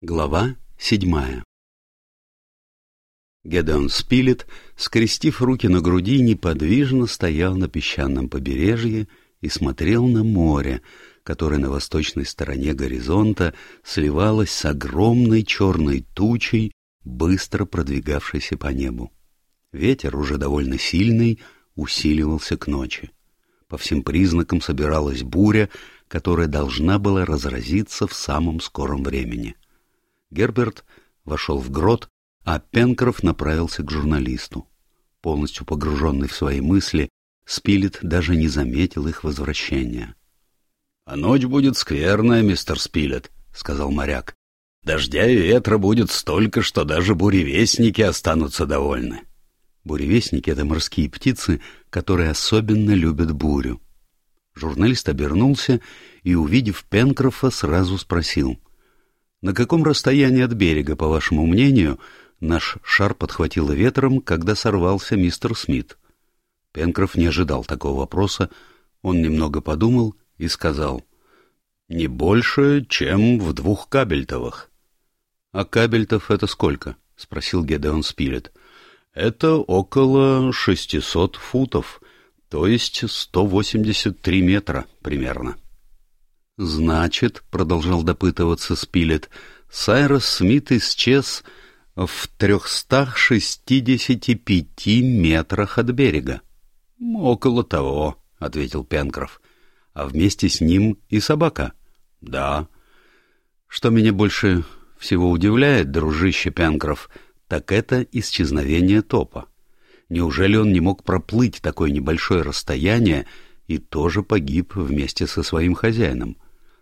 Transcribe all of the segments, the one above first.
Глава седьмая Гедеон Спилет, скрестив руки на груди, неподвижно стоял на песчаном побережье и смотрел на море, которое на восточной стороне горизонта сливалось с огромной черной тучей, быстро продвигавшейся по небу. Ветер, уже довольно сильный, усиливался к ночи. По всем признакам собиралась буря, которая должна была разразиться в самом скором времени — Герберт вошел в грот, а Пенкроф направился к журналисту. Полностью погруженный в свои мысли, Спилет даже не заметил их возвращения. — А ночь будет скверная, мистер Спилет, — сказал моряк. — Дождя и ветра будет столько, что даже буревестники останутся довольны. Буревестники — это морские птицы, которые особенно любят бурю. Журналист обернулся и, увидев Пенкрофа, сразу спросил — на каком расстоянии от берега, по вашему мнению, наш шар подхватило ветром, когда сорвался мистер Смит? Пенкроф не ожидал такого вопроса. Он немного подумал и сказал, «Не больше, чем в двух кабельтовых». «А кабельтов это сколько?» — спросил Гедеон Спилет. «Это около шестисот футов, то есть сто восемьдесят три метра примерно». «Значит, — продолжал допытываться Спилет, — Сайрос Смит исчез в трехстах шестидесяти пяти метрах от берега». «Около того», — ответил Пенкроф. «А вместе с ним и собака?» «Да». «Что меня больше всего удивляет, дружище Пенкроф, так это исчезновение топа. Неужели он не мог проплыть такое небольшое расстояние и тоже погиб вместе со своим хозяином?»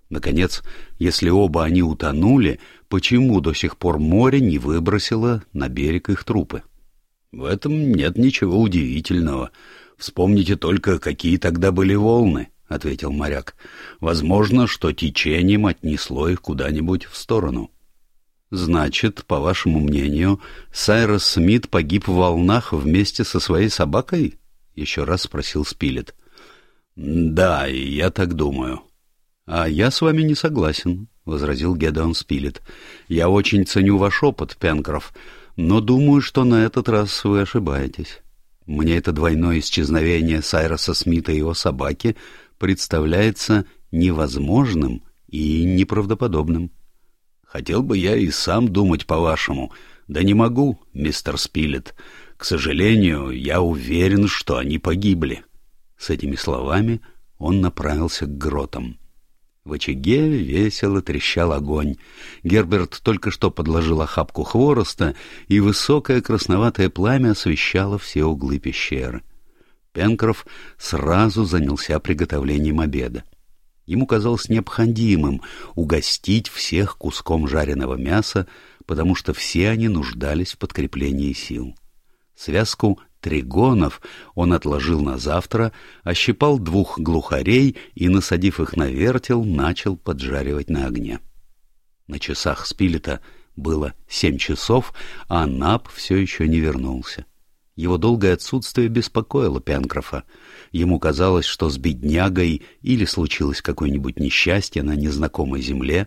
Наконец, если оба они утонули, почему до сих пор море не выбросило на берег их трупы? В этом нет ничего удивительного. Вспомните только, какие тогда были волны, — ответил моряк. Возможно, что течением отнесло их куда-нибудь в сторону. Значит, по вашему мнению, Сайрос Смит погиб в волнах вместе со своей собакой? — еще раз спросил Спилет. — Да, я так думаю. — А я с вами не согласен, — возразил Гедеон Спилет. — Я очень ценю ваш опыт, Пенкроф, но думаю, что на этот раз вы ошибаетесь. Мне это двойное исчезновение Сайроса Смита и его собаки представляется невозможным и неправдоподобным. Хотел бы я и сам думать по-вашему, да не могу, мистер Спилет. К сожалению, я уверен, что они погибли. С этими словами он направился к гротам. В очаге весело трещал огонь. Герберт только что подложил охапку хвороста, и высокое красноватое пламя освещало все углы пещеры. Пенкроф сразу занялся приготовлением обеда. Ему казалось необходимым угостить всех куском жареного мяса, потому что все они нуждались в подкреплении сил. Связку тригонов он отложил на завтра, ощипал двух глухарей и, насадив их на вертел, начал поджаривать на огне. На часах Спилета было семь часов, а Наб все еще не вернулся. Его долгое отсутствие беспокоило Пенкрофа. Ему казалось, что с беднягой или случилось какое-нибудь несчастье на незнакомой земле,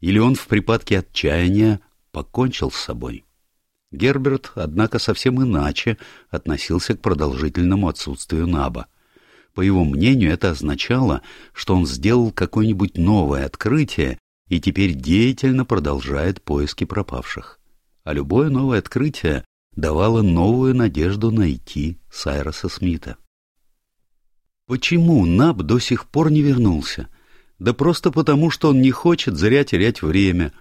или он в припадке отчаяния покончил с собой. Герберт, однако, совсем иначе относился к продолжительному отсутствию Наба. По его мнению, это означало, что он сделал какое-нибудь новое открытие и теперь деятельно продолжает поиски пропавших. А любое новое открытие давало новую надежду найти Сайроса Смита. Почему Наб до сих пор не вернулся? Да просто потому, что он не хочет зря терять время.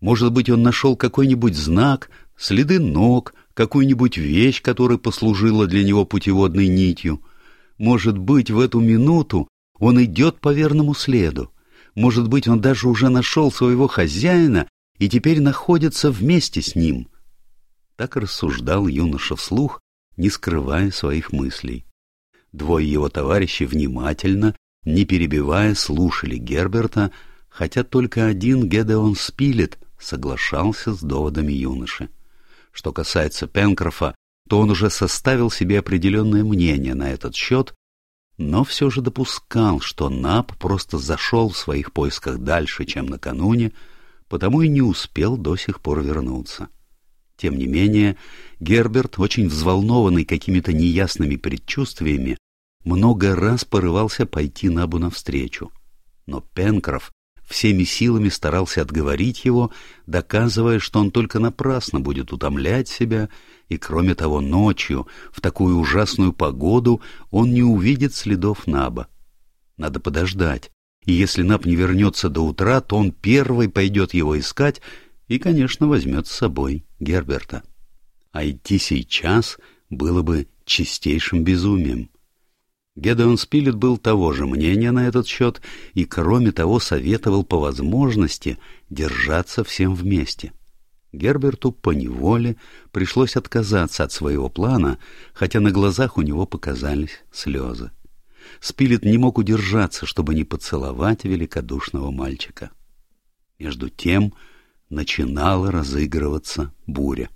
Может быть, он нашел какой-нибудь знак, следы ног, какую-нибудь вещь, которая послужила для него путеводной нитью. Может быть, в эту минуту он идет по верному следу. Может быть, он даже уже нашел своего хозяина и теперь находится вместе с ним. Так рассуждал юноша вслух, не скрывая своих мыслей. Двое его товарищей внимательно, не перебивая, слушали Герберта, хотя только один Гедеон Спилет соглашался с доводами юноши. Что касается Пенкрофа, то он уже составил себе определенное мнение на этот счет, но все же допускал, что Наб просто зашел в своих поисках дальше, чем накануне, потому и не успел до сих пор вернуться. Тем не менее, Герберт, очень взволнованный какими-то неясными предчувствиями, много раз порывался пойти Набу навстречу. Но Пенкроф всеми силами старался отговорить его, доказывая, что он только напрасно будет утомлять себя, и, кроме того, ночью, в такую ужасную погоду, он не увидит следов Наба. Надо подождать, и если Наб не вернется до утра, то он первый пойдет его искать и, конечно, возьмет с собой Герберта. А идти сейчас было бы чистейшим безумием. Гедеон Спилет был того же мнения на этот счет и, кроме того, советовал по возможности держаться всем вместе. Герберту по неволе пришлось отказаться от своего плана, хотя на глазах у него показались слезы. Спилет не мог удержаться, чтобы не поцеловать великодушного мальчика. Между тем начинала разыгрываться буря.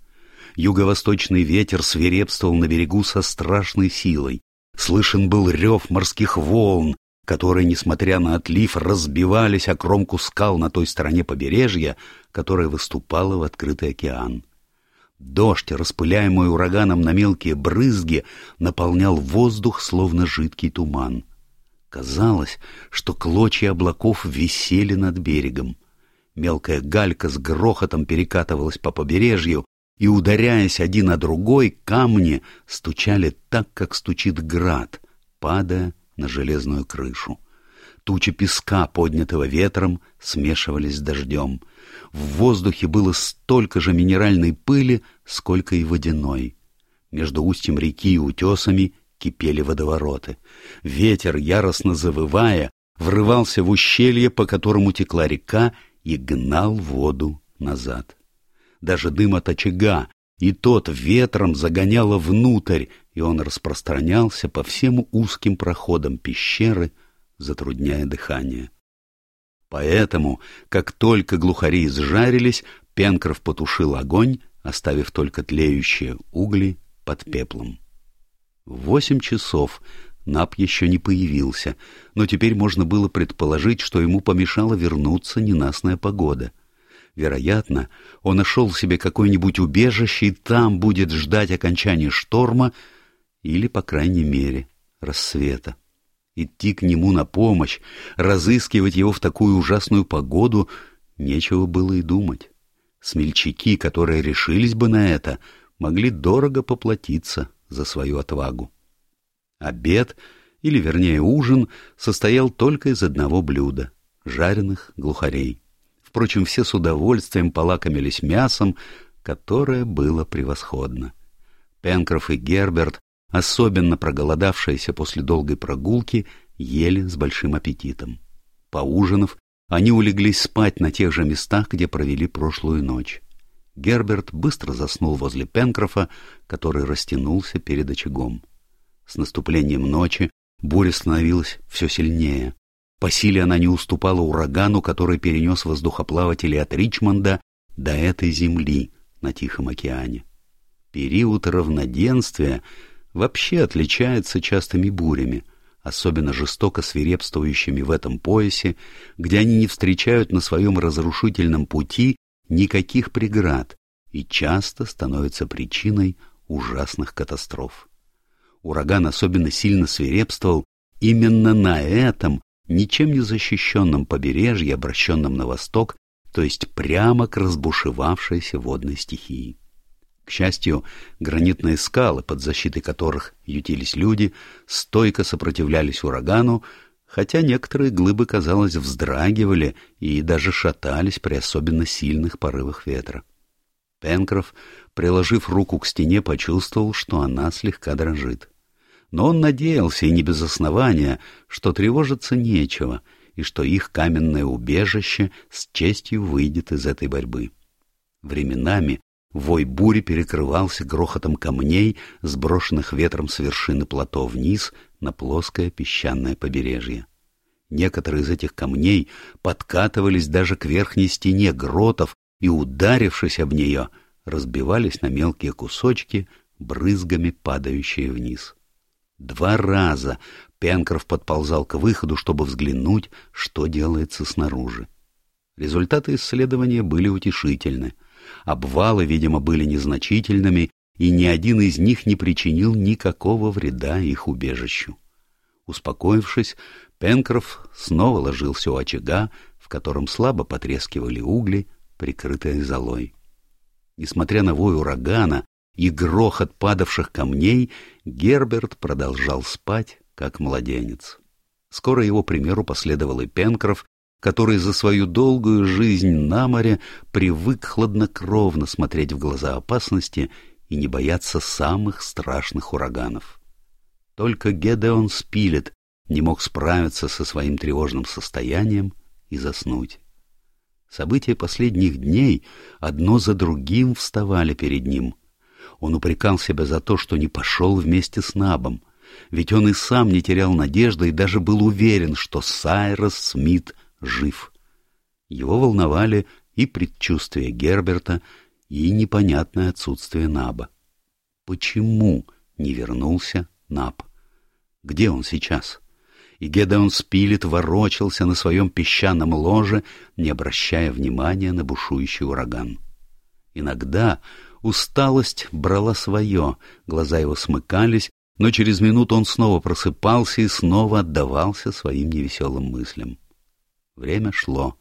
Юго-восточный ветер свирепствовал на берегу со страшной силой. Слышен был рев морских волн, которые, несмотря на отлив, разбивались о кромку скал на той стороне побережья, которая выступала в открытый океан. Дождь, распыляемый ураганом на мелкие брызги, наполнял воздух, словно жидкий туман. Казалось, что клочья облаков висели над берегом. Мелкая галька с грохотом перекатывалась по побережью, и, ударяясь один о другой, камни стучали так, как стучит град, падая на железную крышу. Тучи песка, поднятого ветром, смешивались с дождем. В воздухе было столько же минеральной пыли, сколько и водяной. Между устьем реки и утесами кипели водовороты. Ветер, яростно завывая, врывался в ущелье, по которому текла река, и гнал воду назад. Даже дым от очага, и тот ветром загоняло внутрь, и он распространялся по всем узким проходам пещеры, затрудняя дыхание. Поэтому, как только глухари сжарились, Пенкроф потушил огонь, оставив только тлеющие угли под пеплом. В восемь часов Нап еще не появился, но теперь можно было предположить, что ему помешала вернуться ненастная погода. Вероятно, он нашел себе какое-нибудь убежище и там будет ждать окончания шторма или, по крайней мере, рассвета. Идти к нему на помощь, разыскивать его в такую ужасную погоду, нечего было и думать. Смельчаки, которые решились бы на это, могли дорого поплатиться за свою отвагу. Обед, или вернее ужин, состоял только из одного блюда — жареных глухарей. Впрочем, все с удовольствием полакомились мясом, которое было превосходно. Пенкроф и Герберт, особенно проголодавшиеся после долгой прогулки, ели с большим аппетитом. Поужинав, они улеглись спать на тех же местах, где провели прошлую ночь. Герберт быстро заснул возле Пенкрофа, который растянулся перед очагом. С наступлением ночи буря становилась все сильнее. По силе она не уступала урагану, который перенес воздухоплаватели от Ричмонда до этой земли на Тихом океане. Период равноденствия вообще отличается частыми бурями, особенно жестоко свирепствующими в этом поясе, где они не встречают на своем разрушительном пути никаких преград и часто становятся причиной ужасных катастроф. Ураган особенно сильно свирепствовал именно на этом ничем не защищенном побережье, обращенном на восток, то есть прямо к разбушевавшейся водной стихии. К счастью, гранитные скалы, под защитой которых ютились люди, стойко сопротивлялись урагану, хотя некоторые глыбы, казалось, вздрагивали и даже шатались при особенно сильных порывах ветра. Пенкроф, приложив руку к стене, почувствовал, что она слегка дрожит. Но он надеялся, и не без основания, что тревожиться нечего, и что их каменное убежище с честью выйдет из этой борьбы. Временами вой бури перекрывался грохотом камней, сброшенных ветром с вершины плато вниз на плоское песчаное побережье. Некоторые из этих камней подкатывались даже к верхней стене гротов и, ударившись об нее, разбивались на мелкие кусочки, брызгами падающие вниз. Два раза Пенкроф подползал к выходу, чтобы взглянуть, что делается снаружи. Результаты исследования были утешительны. Обвалы, видимо, были незначительными, и ни один из них не причинил никакого вреда их убежищу. Успокоившись, Пенкроф снова ложился у очага, в котором слабо потрескивали угли, прикрытые золой. Несмотря на вой урагана и грохот падавших камней, Герберт продолжал спать, как младенец. Скоро его примеру последовал и Пенкроф, который за свою долгую жизнь на море привык хладнокровно смотреть в глаза опасности и не бояться самых страшных ураганов. Только Гедеон Спилет не мог справиться со своим тревожным состоянием и заснуть. События последних дней одно за другим вставали перед ним. Он упрекал себя за то, что не пошел вместе с Набом, ведь он и сам не терял надежды и даже был уверен, что Сайрос Смит жив. Его волновали и предчувствия Герберта, и непонятное отсутствие Наба. Почему не вернулся Наб? Где он сейчас? И Гедеон Спилет ворочался на своем песчаном ложе, не обращая внимания на бушующий ураган. Иногда усталость брала свое, глаза его смыкались, но через минуту он снова просыпался и снова отдавался своим невеселым мыслям. Время шло.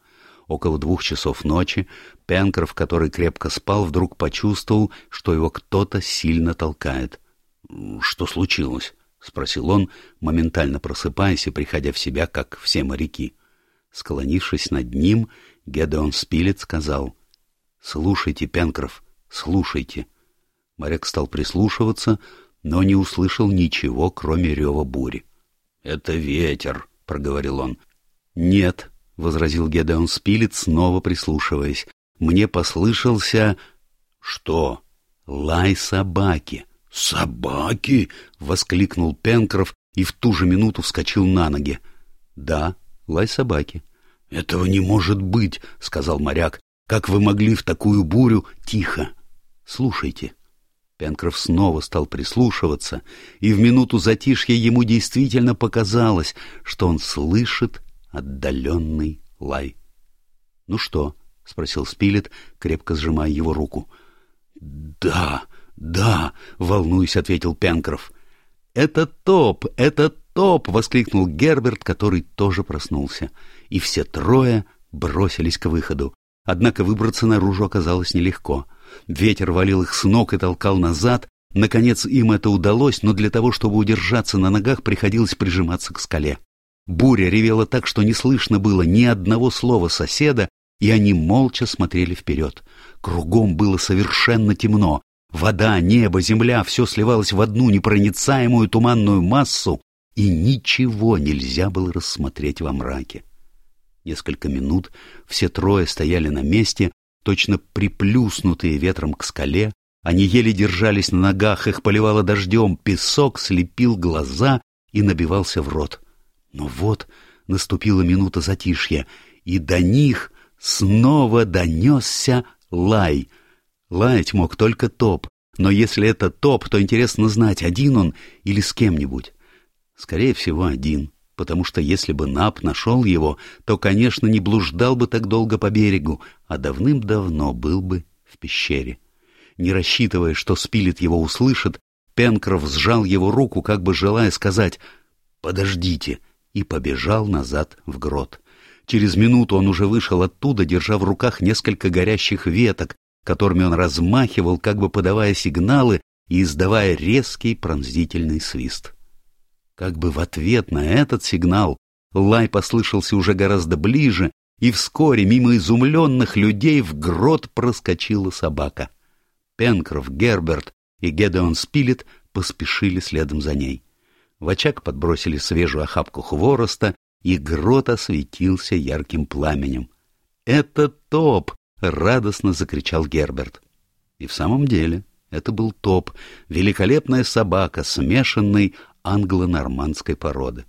Около двух часов ночи Пенкроф, который крепко спал, вдруг почувствовал, что его кто-то сильно толкает. «Что случилось?» — спросил он, моментально просыпаясь и приходя в себя, как все моряки. Склонившись над ним, Гедеон Спилет сказал, «Слушайте, Пенкроф, слушайте». Моряк стал прислушиваться, но не услышал ничего, кроме рева бури. «Это ветер», — проговорил он. «Нет», — возразил Гедеон Спилет, снова прислушиваясь. «Мне послышался...» «Что?» «Лай собаки». «Собаки!» — воскликнул Пенкроф и в ту же минуту вскочил на ноги. «Да, лай собаки». «Этого не может быть!» — сказал моряк. «Как вы могли в такую бурю...» «Тихо! Слушайте!» Пенкроф снова стал прислушиваться, и в минуту затишья ему действительно показалось, что он слышит отдаленный лай. «Ну что?» — спросил Спилет, крепко сжимая его руку. «Да!» «Да», — волнуюсь, ответил Пенкроф. «Это топ! Это топ!» — воскликнул Герберт, который тоже проснулся. И все трое бросились к выходу. Однако выбраться наружу оказалось нелегко. Ветер валил их с ног и толкал назад. Наконец им это удалось, но для того, чтобы удержаться на ногах, приходилось прижиматься к скале. Буря ревела так, что не слышно было ни одного слова соседа, и они молча смотрели вперед. Кругом было совершенно темно, Вода, небо, земля — все сливалось в одну непроницаемую туманную массу, и ничего нельзя было рассмотреть во мраке. Несколько минут все трое стояли на месте, точно приплюснутые ветром к скале, они еле держались на ногах, их поливало дождем, песок слепил глаза и набивался в рот. Но вот наступила минута затишья, и до них снова донесся лай — Лаять мог только топ, но если это топ, то интересно знать, один он или с кем-нибудь. Скорее всего, один, потому что если бы Нап нашел его, то, конечно, не блуждал бы так долго по берегу, а давным-давно был бы в пещере. Не рассчитывая, что Спилет его услышит, Пенкроф сжал его руку, как бы желая сказать «Подождите», и побежал назад в грот. Через минуту он уже вышел оттуда, держа в руках несколько горящих веток, которыми он размахивал, как бы подавая сигналы и издавая резкий пронзительный свист. Как бы в ответ на этот сигнал лай послышался уже гораздо ближе, и вскоре мимо изумленных людей в грот проскочила собака. Пенкроф, Герберт и Гедеон Спилет поспешили следом за ней. В очаг подбросили свежую охапку хвороста, и грот осветился ярким пламенем. «Это топ!» радостно закричал Герберт. И в самом деле это был топ, великолепная собака, смешанной англо-нормандской породы.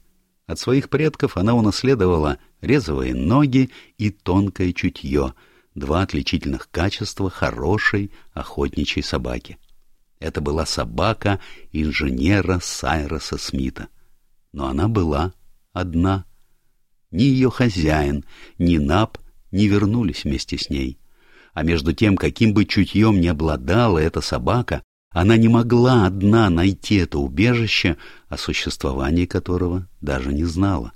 От своих предков она унаследовала резвые ноги и тонкое чутье, два отличительных качества хорошей охотничьей собаки. Это была собака инженера Сайроса Смита. Но она была одна. Ни ее хозяин, ни Нап не вернулись вместе с ней. А между тем, каким бы чутьем ни обладала эта собака, она не могла одна найти это убежище, о существовании которого даже не знала.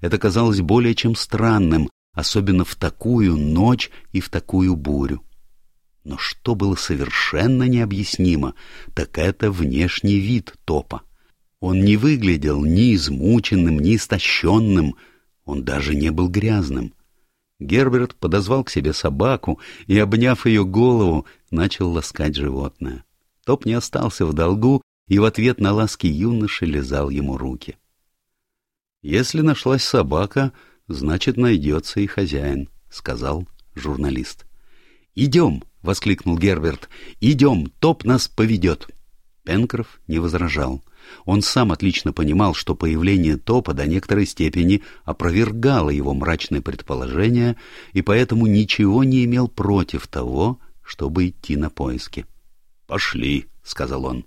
Это казалось более чем странным, особенно в такую ночь и в такую бурю. Но что было совершенно необъяснимо, так это внешний вид топа. Он не выглядел ни измученным, ни истощенным, он даже не был грязным. Герберт подозвал к себе собаку и, обняв ее голову, начал ласкать животное. Топ не остался в долгу и в ответ на ласки юноши лизал ему руки. «Если нашлась собака, значит, найдется и хозяин», — сказал журналист. «Идем!» — воскликнул Герберт. «Идем, топ нас поведет!» Пенкроф не возражал. Он сам отлично понимал, что появление топа до некоторой степени опровергало его мрачные предположения, и поэтому ничего не имел против того, чтобы идти на поиски. «Пошли», — сказал он.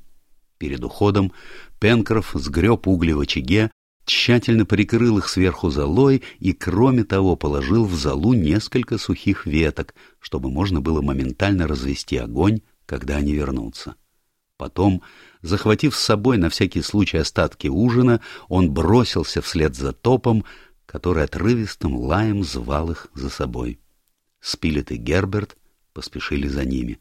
Перед уходом Пенкроф сгреб угли в очаге, тщательно прикрыл их сверху золой и, кроме того, положил в золу несколько сухих веток, чтобы можно было моментально развести огонь, когда они вернутся. Потом, захватив с собой на всякий случай остатки ужина, он бросился вслед за топом, который отрывистым лаем звал их за собой. Спилет и Герберт поспешили за ними.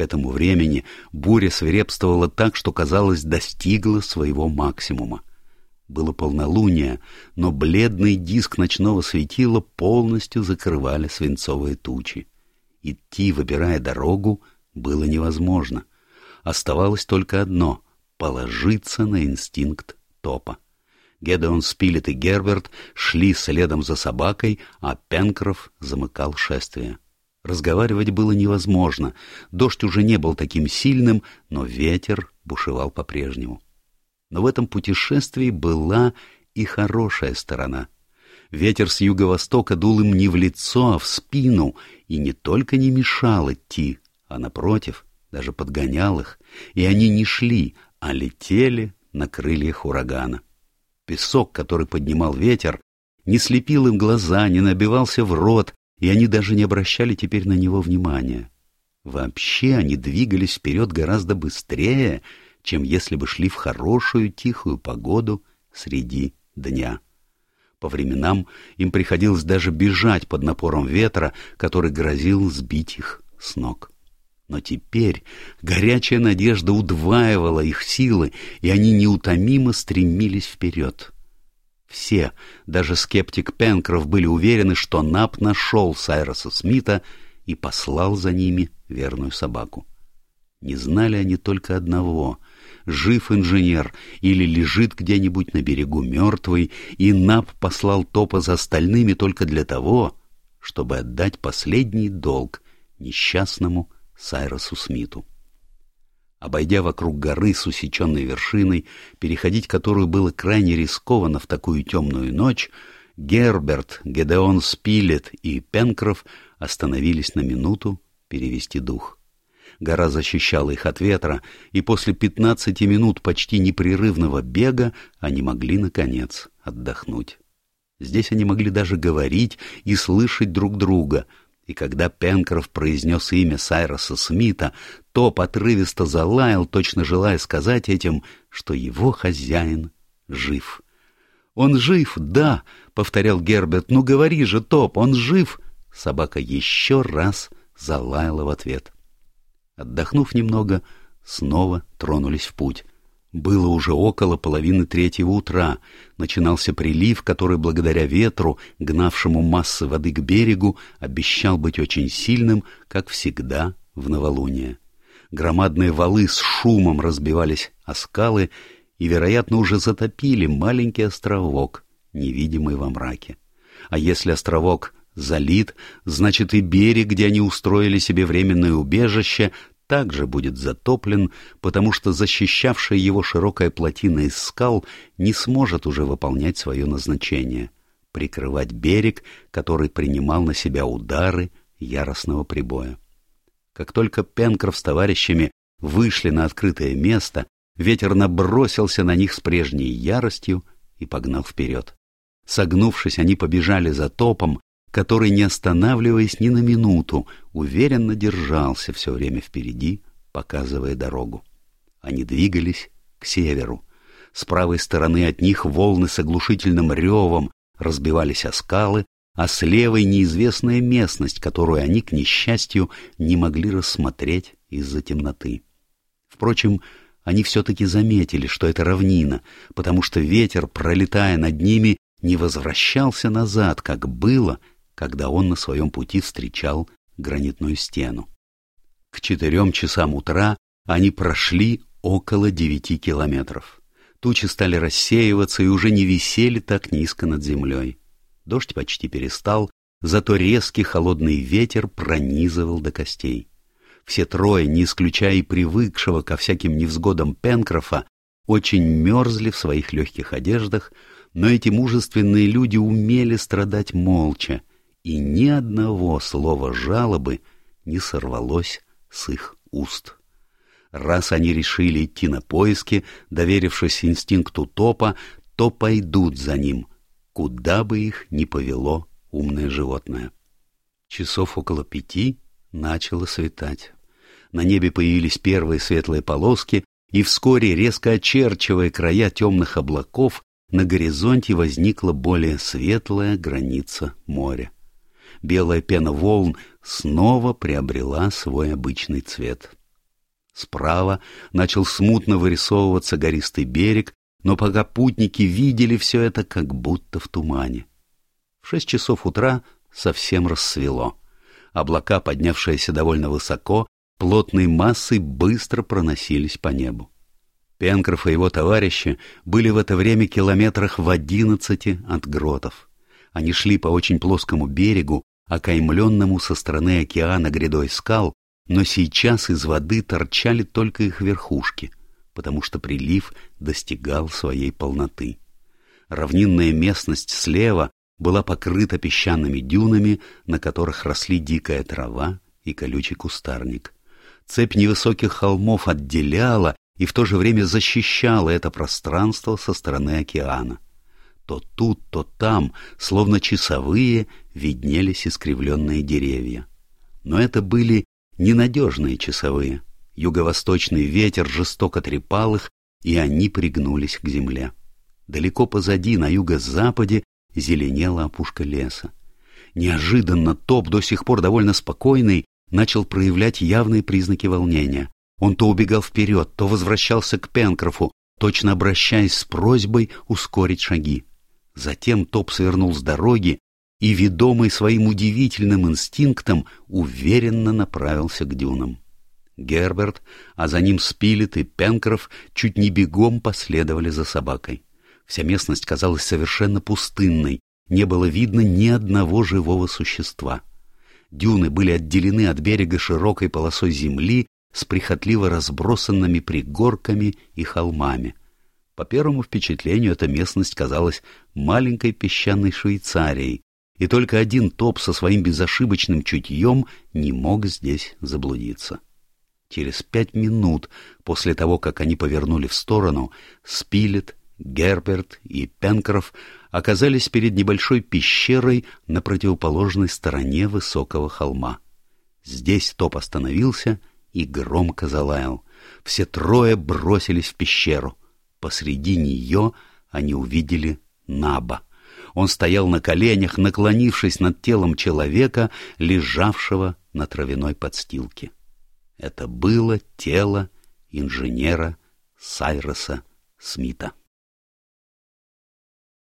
К этому времени буря свирепствовала так, что, казалось, достигла своего максимума. Было полнолуние, но бледный диск ночного светила полностью закрывали свинцовые тучи. Идти, выбирая дорогу, было невозможно. Оставалось только одно — положиться на инстинкт топа. Гедеон Спилет и Герберт шли следом за собакой, а Пенкроф замыкал шествие. Разговаривать было невозможно, дождь уже не был таким сильным, но ветер бушевал по-прежнему. Но в этом путешествии была и хорошая сторона. Ветер с юго-востока дул им не в лицо, а в спину, и не только не мешал идти, а, напротив, даже подгонял их, и они не шли, а летели на крыльях урагана. Песок, который поднимал ветер, не слепил им глаза, не набивался в рот, и они даже не обращали теперь на него внимания. Вообще они двигались вперед гораздо быстрее, чем если бы шли в хорошую тихую погоду среди дня. По временам им приходилось даже бежать под напором ветра, который грозил сбить их с ног. Но теперь горячая надежда удваивала их силы, и они неутомимо стремились вперед. Все, даже скептик Пенкроф, были уверены, что Нап нашел Сайроса Смита и послал за ними верную собаку. Не знали они только одного — жив инженер или лежит где-нибудь на берегу мертвый, и Нап послал Топа за остальными только для того, чтобы отдать последний долг несчастному Сайросу Смиту. Обойдя вокруг горы с усеченной вершиной, переходить которую было крайне рискованно в такую темную ночь, Герберт, Гедеон Спилет и Пенкроф остановились на минуту перевести дух. Гора защищала их от ветра, и после пятнадцати минут почти непрерывного бега они могли, наконец, отдохнуть. Здесь они могли даже говорить и слышать друг друга, и когда Пенкроф произнес имя Сайроса Смита, Топ отрывисто залаял, точно желая сказать этим, что его хозяин жив. «Он жив, да!» — повторял Герберт. «Ну говори же, Топ, он жив!» Собака еще раз залаяла в ответ. Отдохнув немного, снова тронулись в путь. Было уже около половины третьего утра. Начинался прилив, который благодаря ветру, гнавшему массы воды к берегу, обещал быть очень сильным, как всегда в новолуние. Громадные валы с шумом разбивались о скалы и, вероятно, уже затопили маленький островок, невидимый во мраке. А если островок залит, значит и берег, где они устроили себе временное убежище, также будет затоплен, потому что защищавшая его широкая плотина из скал не сможет уже выполнять свое назначение — прикрывать берег, который принимал на себя удары яростного прибоя. Как только Пенкроф с товарищами вышли на открытое место, ветер набросился на них с прежней яростью и погнал вперед. Согнувшись, они побежали за топом, который, не останавливаясь ни на минуту, уверенно держался все время впереди, показывая дорогу. Они двигались к северу. С правой стороны от них волны с оглушительным ревом разбивались о скалы, а с левой неизвестная местность, которую они, к несчастью, не могли рассмотреть из-за темноты. Впрочем, они все-таки заметили, что это равнина, потому что ветер, пролетая над ними, не возвращался назад, как было, когда он на своем пути встречал гранитную стену. К четырем часам утра они прошли около девяти километров. Тучи стали рассеиваться и уже не висели так низко над землей. Дождь почти перестал, зато резкий холодный ветер пронизывал до костей. Все трое, не исключая и привыкшего ко всяким невзгодам Пенкрофа, очень мерзли в своих легких одеждах, но эти мужественные люди умели страдать молча, и ни одного слова жалобы не сорвалось с их уст. Раз они решили идти на поиски, доверившись инстинкту топа, то пойдут за ним, куда бы их ни повело умное животное. Часов около пяти начало светать. На небе появились первые светлые полоски, и вскоре, резко очерчивая края темных облаков, на горизонте возникла более светлая граница моря. Белая пена волн снова приобрела свой обычный цвет. Справа начал смутно вырисовываться гористый берег, но пока путники видели все это как будто в тумане. В шесть часов утра совсем рассвело. Облака, поднявшиеся довольно высоко, плотной массой быстро проносились по небу. Пенкроф и его товарищи были в это время километрах в одиннадцати от гротов. Они шли по очень плоскому берегу, окаймленному со стороны океана грядой скал, но сейчас из воды торчали только их верхушки, потому что прилив достигал своей полноты. Равнинная местность слева была покрыта песчаными дюнами, на которых росли дикая трава и колючий кустарник. Цепь невысоких холмов отделяла и в то же время защищала это пространство со стороны океана. То тут, то там, словно часовые, виднелись искривленные деревья. Но это были ненадежные часовые. Юго-восточный ветер жестоко трепал их, и они пригнулись к земле. Далеко позади, на юго-западе, зеленела опушка леса. Неожиданно Топ, до сих пор довольно спокойный, начал проявлять явные признаки волнения. Он то убегал вперед, то возвращался к Пенкрофу, точно обращаясь с просьбой ускорить шаги. Затем Топ свернул с дороги и, ведомый своим удивительным инстинктом, уверенно направился к дюнам. Герберт, а за ним Спилет и Пенкроф чуть не бегом последовали за собакой. Вся местность казалась совершенно пустынной, не было видно ни одного живого существа. Дюны были отделены от берега широкой полосой земли с прихотливо разбросанными пригорками и холмами. По первому впечатлению эта местность казалась маленькой песчаной Швейцарией, и только один топ со своим безошибочным чутьем не мог здесь заблудиться. Через пять минут после того, как они повернули в сторону, Спилет, Герберт и Пенкроф оказались перед небольшой пещерой на противоположной стороне высокого холма. Здесь топ остановился и громко залаял. Все трое бросились в пещеру. Посреди нее они увидели Наба. Он стоял на коленях, наклонившись над телом человека, лежавшего на травяной подстилке. Это было тело инженера Сайроса Смита.